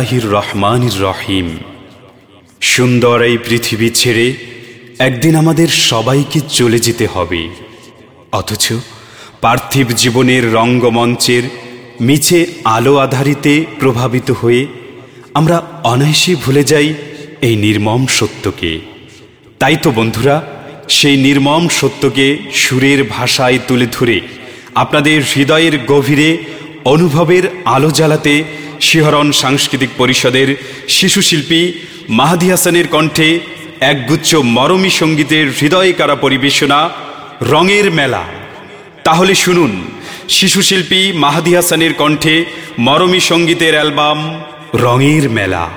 আহির রহমান রহিম। সুন্দর এই পৃথিবী ছেড়ে একদিন আমাদের সবাইকে চলে যেতে হবে। অথচ পার্থিব জীবনের রঙ্গমঞ্চের মিছে আলো আধারিতে প্রভাবিত হয়ে আমরা অনায়াসে ভুলে যাই এই নির্মম সত্যকে। তাই তো বন্ধুরা, সেই নির্মম সত্যকে সুরের ভাষায় তুলে ধরে আপনাদের হৃদয়ের গভীরে অনুভবের আলো জ্বালাতে শিহরণ সাংস্কৃতিক পরিষদের শিশুশিল্পী মাহাদি হাসানের কণ্ঠে একগুচ্ছ মরমী সঙ্গীতের হৃদয় কারা পরিবেশনা, রঙের মেলা। তাহলে শুনুন শিশুশিল্পী মাহাদি হাসানের কণ্ঠে মরমী সঙ্গীতের অ্যালবাম রঙের মেলা।